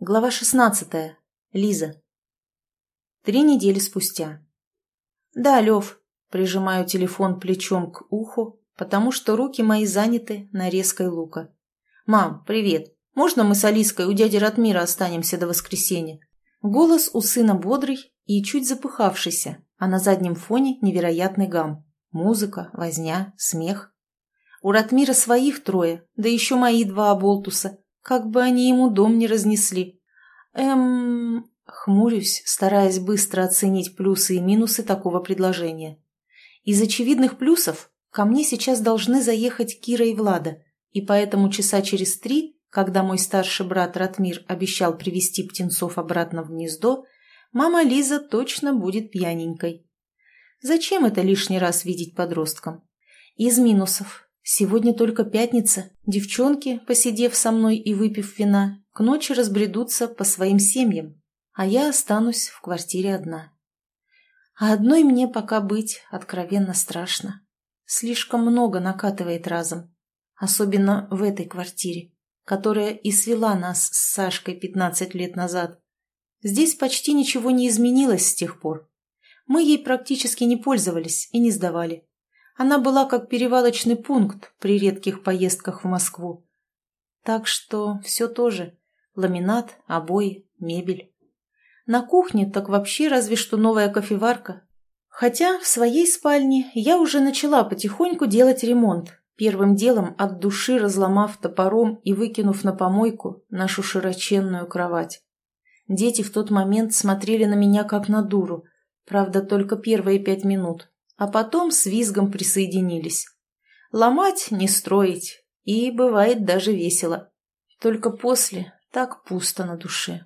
Глава 16. Лиза. Три недели спустя. «Да, Лев», — прижимаю телефон плечом к уху, потому что руки мои заняты нарезкой лука. «Мам, привет. Можно мы с Алиской у дяди Ратмира останемся до воскресенья?» Голос у сына бодрый и чуть запыхавшийся, а на заднем фоне невероятный гам. Музыка, возня, смех. У Ратмира своих трое, да еще мои два оболтуса — как бы они ему дом не разнесли. Эм... Хмурюсь, стараясь быстро оценить плюсы и минусы такого предложения. Из очевидных плюсов ко мне сейчас должны заехать Кира и Влада, и поэтому часа через три, когда мой старший брат Ратмир обещал привести птенцов обратно в гнездо, мама Лиза точно будет пьяненькой. Зачем это лишний раз видеть подросткам? Из минусов Сегодня только пятница. Девчонки, посидев со мной и выпив вина, к ночи разбредутся по своим семьям, а я останусь в квартире одна. А одной мне пока быть откровенно страшно. Слишком много накатывает разом. Особенно в этой квартире, которая и свела нас с Сашкой 15 лет назад. Здесь почти ничего не изменилось с тех пор. Мы ей практически не пользовались и не сдавали. Она была как перевалочный пункт при редких поездках в Москву. Так что все тоже. Ламинат, обои, мебель. На кухне так вообще разве что новая кофеварка. Хотя в своей спальне я уже начала потихоньку делать ремонт, первым делом от души разломав топором и выкинув на помойку нашу широченную кровать. Дети в тот момент смотрели на меня как на дуру, правда, только первые пять минут, а потом с визгом присоединились. Ломать, не строить, и бывает даже весело. Только после так пусто на душе.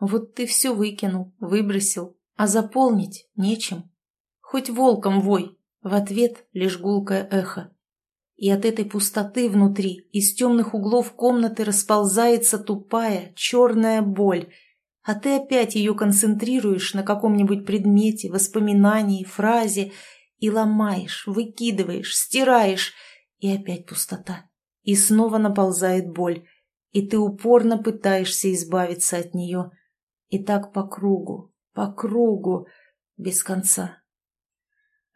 Вот ты все выкинул, выбросил, а заполнить нечем. Хоть волком вой, в ответ лишь гулкое эхо. И от этой пустоты внутри из темных углов комнаты расползается тупая, черная боль, а ты опять ее концентрируешь на каком-нибудь предмете, воспоминании, фразе и ломаешь, выкидываешь, стираешь, и опять пустота. И снова наползает боль, и ты упорно пытаешься избавиться от нее. И так по кругу, по кругу, без конца.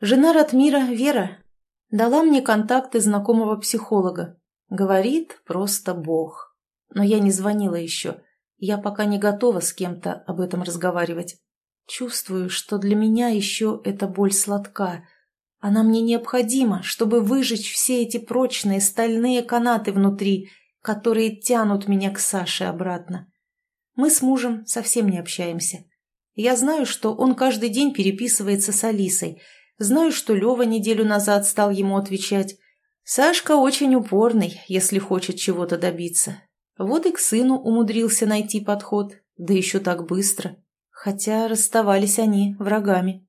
Жена Ратмира, Вера, дала мне контакты знакомого психолога. Говорит, просто бог. Но я не звонила еще. Я пока не готова с кем-то об этом разговаривать. Чувствую, что для меня еще эта боль сладка. Она мне необходима, чтобы выжечь все эти прочные стальные канаты внутри, которые тянут меня к Саше обратно. Мы с мужем совсем не общаемся. Я знаю, что он каждый день переписывается с Алисой. Знаю, что Лева неделю назад стал ему отвечать. Сашка очень упорный, если хочет чего-то добиться. Вот и к сыну умудрился найти подход, да еще так быстро. Хотя расставались они врагами.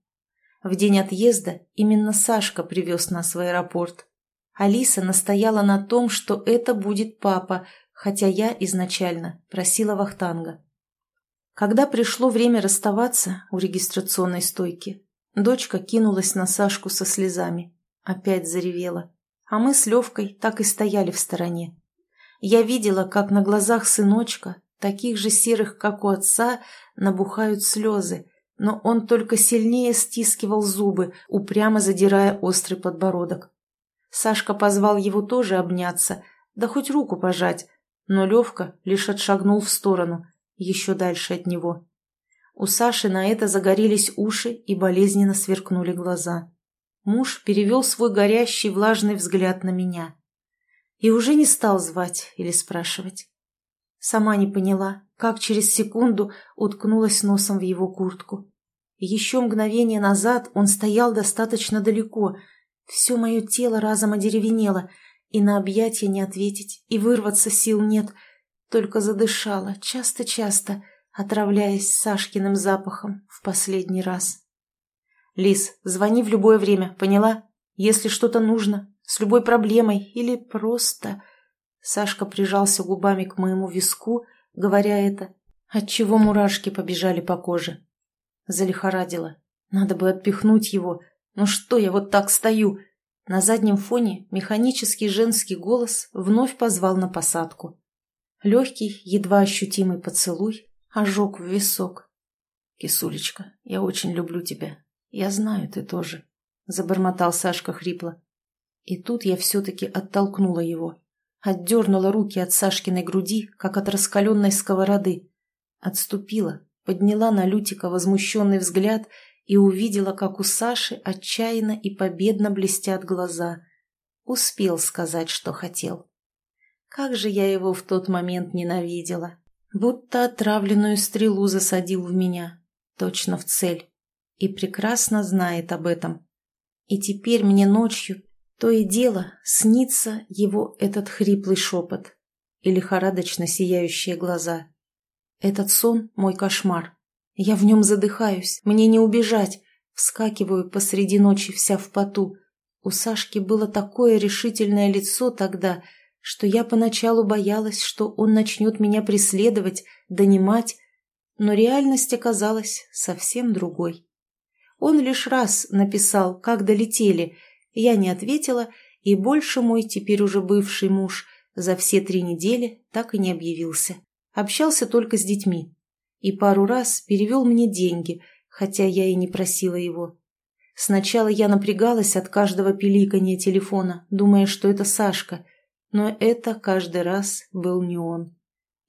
В день отъезда именно Сашка привез нас в аэропорт. Алиса настояла на том, что это будет папа, хотя я изначально просила Вахтанга. Когда пришло время расставаться у регистрационной стойки, дочка кинулась на Сашку со слезами. Опять заревела. А мы с Левкой так и стояли в стороне. Я видела, как на глазах сыночка, таких же серых, как у отца, набухают слезы, но он только сильнее стискивал зубы, упрямо задирая острый подбородок. Сашка позвал его тоже обняться, да хоть руку пожать, но Левка лишь отшагнул в сторону, еще дальше от него. У Саши на это загорелись уши и болезненно сверкнули глаза. Муж перевел свой горящий влажный взгляд на меня и уже не стал звать или спрашивать. Сама не поняла, как через секунду уткнулась носом в его куртку. Еще мгновение назад он стоял достаточно далеко, все мое тело разом одеревенело, и на объятия не ответить, и вырваться сил нет, только задышала часто-часто, отравляясь Сашкиным запахом в последний раз. «Лис, звони в любое время, поняла? Если что-то нужно, с любой проблемой или просто... Сашка прижался губами к моему виску, говоря это, отчего мурашки побежали по коже. Залихорадила. Надо бы отпихнуть его. Ну что я вот так стою? На заднем фоне механический женский голос вновь позвал на посадку. Легкий, едва ощутимый поцелуй, ожог в висок. «Кисулечка, я очень люблю тебя. Я знаю, ты тоже», — забормотал Сашка хрипло. И тут я все-таки оттолкнула его, отдернула руки от Сашкиной груди, как от раскаленной сковороды, отступила, подняла на Лютика возмущенный взгляд и увидела, как у Саши отчаянно и победно блестят глаза. Успел сказать, что хотел. Как же я его в тот момент ненавидела. Будто отравленную стрелу засадил в меня. Точно в цель. И прекрасно знает об этом. И теперь мне ночью то и дело снится его этот хриплый шепот и лихорадочно сияющие глаза. Этот сон — мой кошмар. Я в нем задыхаюсь, мне не убежать. Вскакиваю посреди ночи вся в поту. У Сашки было такое решительное лицо тогда — что я поначалу боялась, что он начнет меня преследовать, донимать, но реальность оказалась совсем другой. Он лишь раз написал, как долетели, я не ответила, и больше мой теперь уже бывший муж за все три недели так и не объявился. Общался только с детьми. И пару раз перевел мне деньги, хотя я и не просила его. Сначала я напрягалась от каждого пиликания телефона, думая, что это Сашка – но это каждый раз был не он.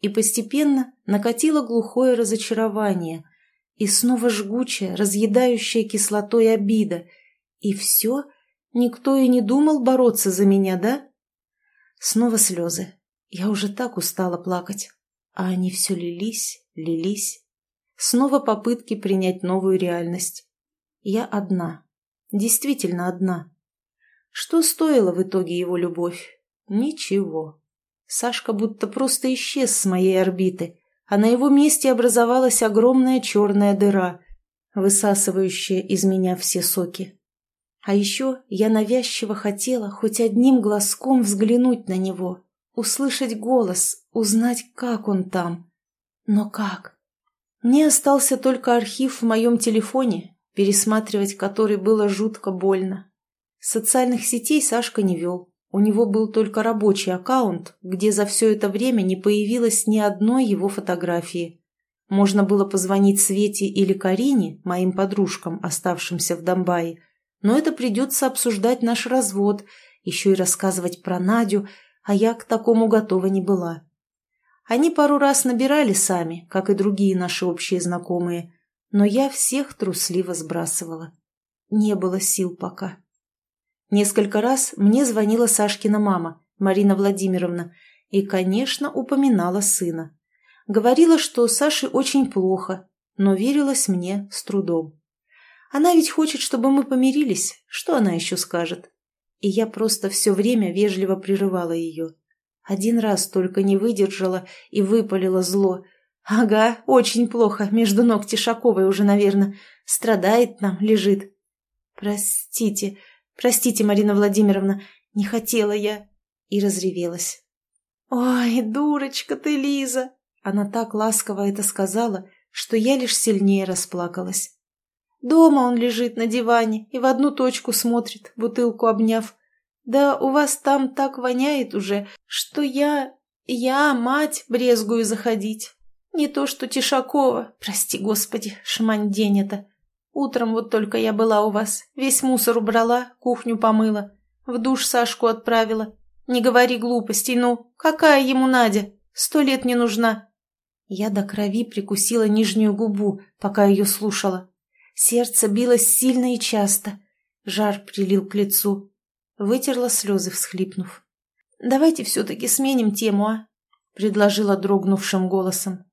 И постепенно накатило глухое разочарование, и снова жгучая, разъедающая кислотой обида. И все? Никто и не думал бороться за меня, да? Снова слезы. Я уже так устала плакать. А они все лились, лились. Снова попытки принять новую реальность. Я одна. Действительно одна. Что стоила в итоге его любовь? Ничего. Сашка будто просто исчез с моей орбиты, а на его месте образовалась огромная черная дыра, высасывающая из меня все соки. А еще я навязчиво хотела хоть одним глазком взглянуть на него, услышать голос, узнать, как он там. Но как? Мне остался только архив в моем телефоне, пересматривать который было жутко больно. Социальных сетей Сашка не вел, у него был только рабочий аккаунт, где за все это время не появилось ни одной его фотографии. Можно было позвонить Свете или Карине, моим подружкам, оставшимся в Донбайе, но это придется обсуждать наш развод, еще и рассказывать про Надю, а я к такому готова не была. Они пару раз набирали сами, как и другие наши общие знакомые, но я всех трусливо сбрасывала. Не было сил пока. Несколько раз мне звонила Сашкина мама, Марина Владимировна, и, конечно, упоминала сына. Говорила, что Саше очень плохо, но верилась мне с трудом. Она ведь хочет, чтобы мы помирились, что она еще скажет? И я просто все время вежливо прерывала ее. Один раз только не выдержала и выпалила зло. «Ага, очень плохо, между ног Тишаковой уже, наверное. Страдает нам, лежит». «Простите, Простите, Марина Владимировна, не хотела я...» И разревелась. «Ой, дурочка ты, Лиза!» Она так ласково это сказала, что я лишь сильнее расплакалась. Дома он лежит на диване и в одну точку смотрит, бутылку обняв. Да у вас там так воняет уже, что я... я, мать, брезгую заходить. Не то что Тишакова, прости господи, шмань день это. Утром вот только я была у вас, весь мусор убрала, кухню помыла, в душ Сашку отправила. Не говори глупостей, ну, какая ему Надя? Сто лет не нужна. Я до крови прикусила нижнюю губу, пока ее слушала. Сердце билось сильно и часто. Жар прилил к лицу. Вытерла слезы, всхлипнув. «Давайте все-таки сменим тему, а?» — предложила дрогнувшим голосом.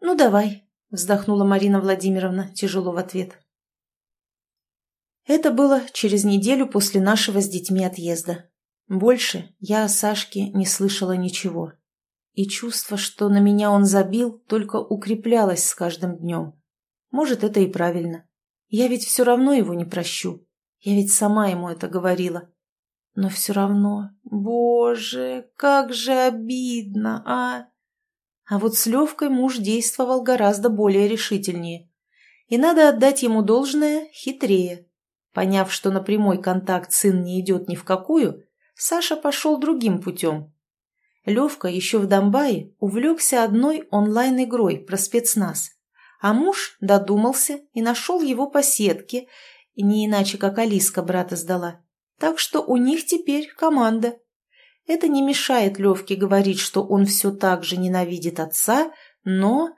«Ну, давай», вздохнула Марина Владимировна тяжело в ответ. Это было через неделю после нашего с детьми отъезда. Больше я о Сашке не слышала ничего. И чувство, что на меня он забил, только укреплялось с каждым днем. Может, это и правильно. Я ведь все равно его не прощу. Я ведь сама ему это говорила. Но все равно, боже, как же обидно, а! А вот с Левкой муж действовал гораздо более решительнее. И надо отдать ему должное хитрее. Поняв, что на прямой контакт сын не идет ни в какую, Саша пошел другим путем. Левка еще в Донбае увлекся одной онлайн-игрой про спецназ, а муж додумался и нашел его по сетке, не иначе как Алиска брата сдала. Так что у них теперь команда. Это не мешает Левке говорить, что он все так же ненавидит отца, но...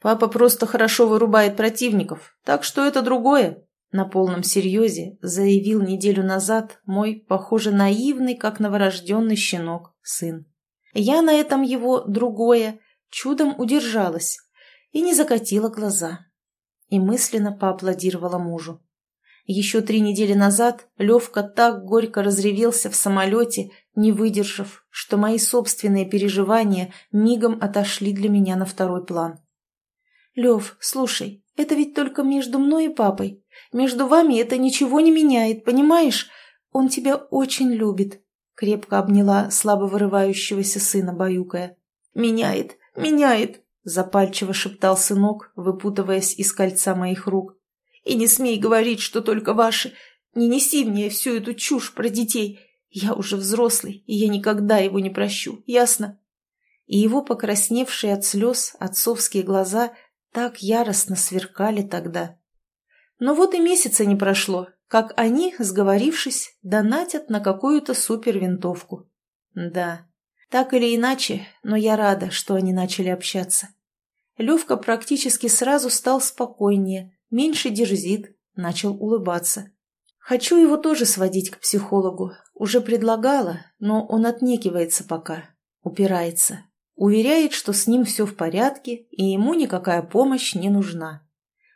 Папа просто хорошо вырубает противников, так что это другое. На полном серьезе заявил неделю назад мой, похоже, наивный, как новорожденный щенок, сын. Я на этом его другое чудом удержалась и не закатила глаза. И мысленно поаплодировала мужу. Еще три недели назад Левка так горько разревелся в самолете, не выдержав, что мои собственные переживания мигом отошли для меня на второй план. «Лев, слушай, это ведь только между мной и папой. Между вами это ничего не меняет, понимаешь? Он тебя очень любит», — крепко обняла слабо вырывающегося сына, баюкая. «Меняет, меняет», — запальчиво шептал сынок, выпутываясь из кольца моих рук. «И не смей говорить, что только ваши. Не неси мне всю эту чушь про детей. Я уже взрослый, и я никогда его не прощу, ясно?» И его покрасневшие от слез отцовские глаза — так яростно сверкали тогда. Но вот и месяца не прошло, как они, сговорившись, донатят на какую-то супервинтовку. Да, так или иначе, но я рада, что они начали общаться. Левка практически сразу стал спокойнее, меньше дерзит, начал улыбаться. Хочу его тоже сводить к психологу. Уже предлагала, но он отнекивается пока, упирается. Уверяет, что с ним все в порядке и ему никакая помощь не нужна.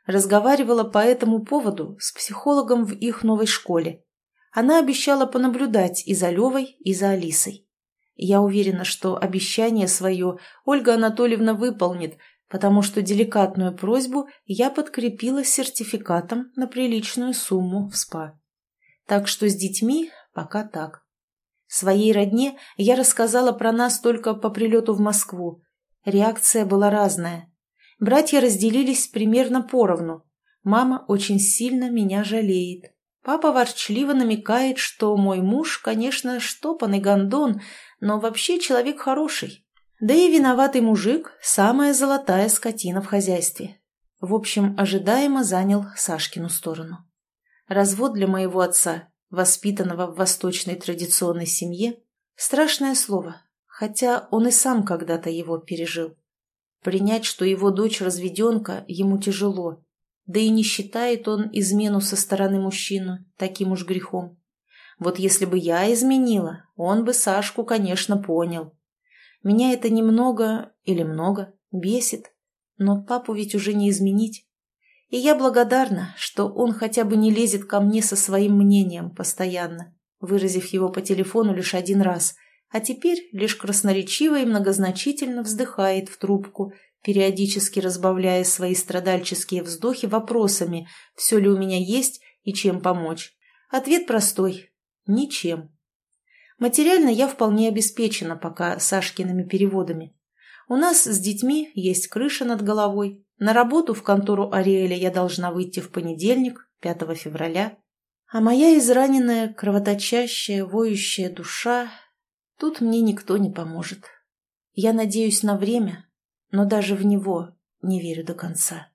Разговаривала по этому поводу с психологом в их новой школе. Она обещала понаблюдать и за Левой, и за Алисой. Я уверена, что обещание свое Ольга Анатольевна выполнит, потому что деликатную просьбу я подкрепила сертификатом на приличную сумму в СПА. Так что с детьми пока так. Своей родне я рассказала про нас только по прилету в Москву. Реакция была разная. Братья разделились примерно поровну. Мама очень сильно меня жалеет. Папа ворчливо намекает, что мой муж, конечно, штопанный гондон, но вообще человек хороший. Да и виноватый мужик – самая золотая скотина в хозяйстве. В общем, ожидаемо занял Сашкину сторону. Развод для моего отца воспитанного в восточной традиционной семье, страшное слово, хотя он и сам когда-то его пережил. Принять, что его дочь разведенка, ему тяжело, да и не считает он измену со стороны мужчины таким уж грехом. Вот если бы я изменила, он бы Сашку, конечно, понял. Меня это немного или много бесит, но папу ведь уже не изменить. И я благодарна, что он хотя бы не лезет ко мне со своим мнением постоянно, выразив его по телефону лишь один раз, а теперь лишь красноречиво и многозначительно вздыхает в трубку, периодически разбавляя свои страдальческие вздохи вопросами, все ли у меня есть и чем помочь. Ответ простой – ничем. Материально я вполне обеспечена пока Сашкиными переводами. У нас с детьми есть крыша над головой, на работу в контору Ариэля я должна выйти в понедельник, 5 февраля. А моя израненная, кровоточащая, воющая душа... Тут мне никто не поможет. Я надеюсь на время, но даже в него не верю до конца.